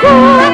cool.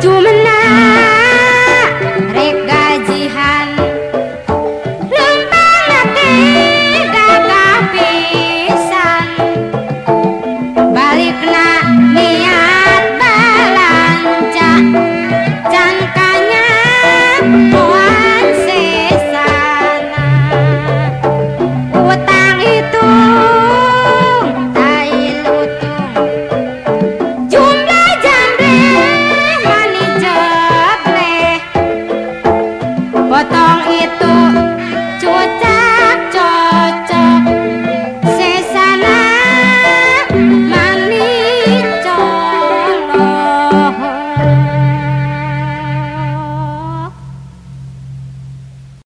doing